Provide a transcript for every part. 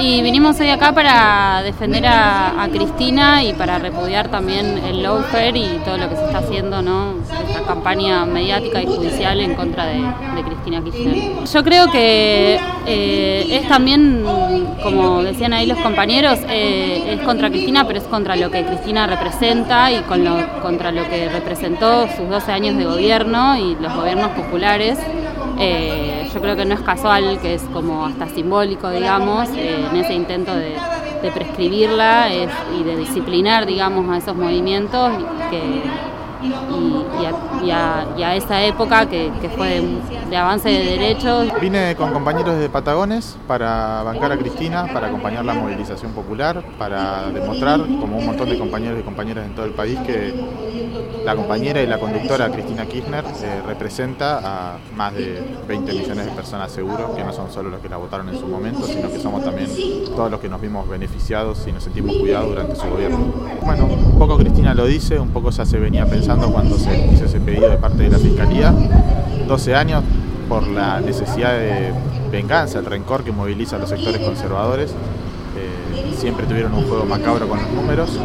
Y vinimos hoy acá para defender a, Cristina y para repudiar también el lawfare y todo lo que se está haciendo, ¿no? Esta campaña mediática y judicial en contra de, Cristina Kirchner. Yo creo que eh, es también, como decían ahí los compañeros, eh, es contra Cristina, pero es contra lo que Cristina representa y con contra lo que representó sus 12 años de gobierno y los gobiernos populares. Eh, yo creo que no es casual, que es como hasta simbólico, digamos, eh, en ese intento de, prescribirla y de disciplinar, digamos, a esos movimientos que y, a, esa época que, fue de, avance de derechos. Vine con compañeros de Patagones para bancar a Cristina, para acompañar la movilización popular, para demostrar, como un montón de compañeros y compañeras en todo el país, que la compañera y la conductora Cristina Kirchner eh, representa a más de 20 millones de personas seguros, que no son solo los que la votaron en su momento, sino que somos también todos los que nos vimos beneficiados y nos sentimos cuidados durante su gobierno. Bueno, un poco Cristina lo dice, un poco ya se venía pensando cuando se hizo ese pedido de parte de la Fiscalía. 12 años por la necesidad de venganza, el rencor que moviliza a los sectores conservadores. Eh, siempre tuvieron un juego macabro con los números.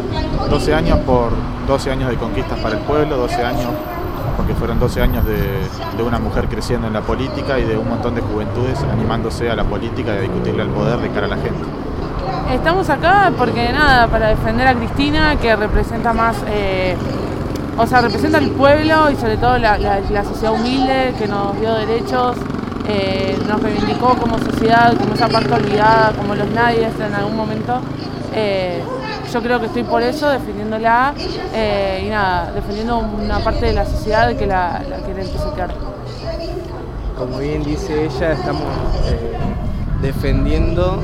12 años por 12 años de conquistas para el pueblo, 12 años porque fueron 12 años de, una mujer creciendo en la política y de un montón de juventudes animándose a la política y a discutirle al poder de cara a la gente. Estamos acá porque nada, para defender a Cristina, que representa más eh, o sea, representa al pueblo y sobre todo la, sociedad humilde que nos dio derechos, eh, nos reivindicó como sociedad, como esa parte olvidada, como los nadies en algún momento. Eh, yo creo que estoy por eso, defendiéndola eh, y nada, defendiendo una parte de la sociedad que la, la quiere entusiasmar. Como bien dice ella, estamos defendiendo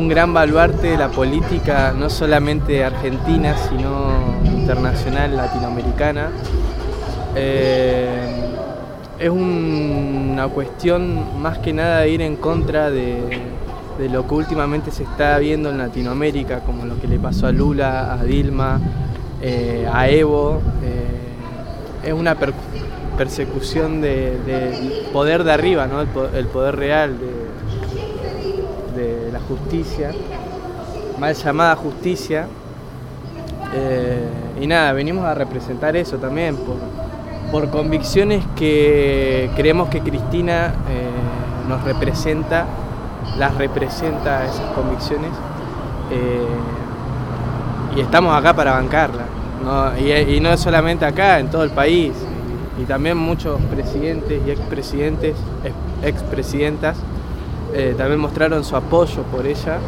un gran baluarte de la política, no solamente argentina, sino internacional latinoamericana. Eh, es una cuestión más que nada de ir en contra de, lo que últimamente se está viendo en Latinoamérica, como lo que le pasó a Lula, a Dilma, eh, a Evo. Eh, es una persecución del poder de arriba, ¿no? el, poder real de, la justicia, mal llamada justicia. Y nada, venimos a representar eso también, por, convicciones que creemos que Cristina eh, nos representa, las representa esas convicciones. Eh, y estamos acá para bancarla. Y, no solamente acá, en todo el país. Y, también muchos presidentes y expresidentes, expresidentas, eh, también mostraron su apoyo por ella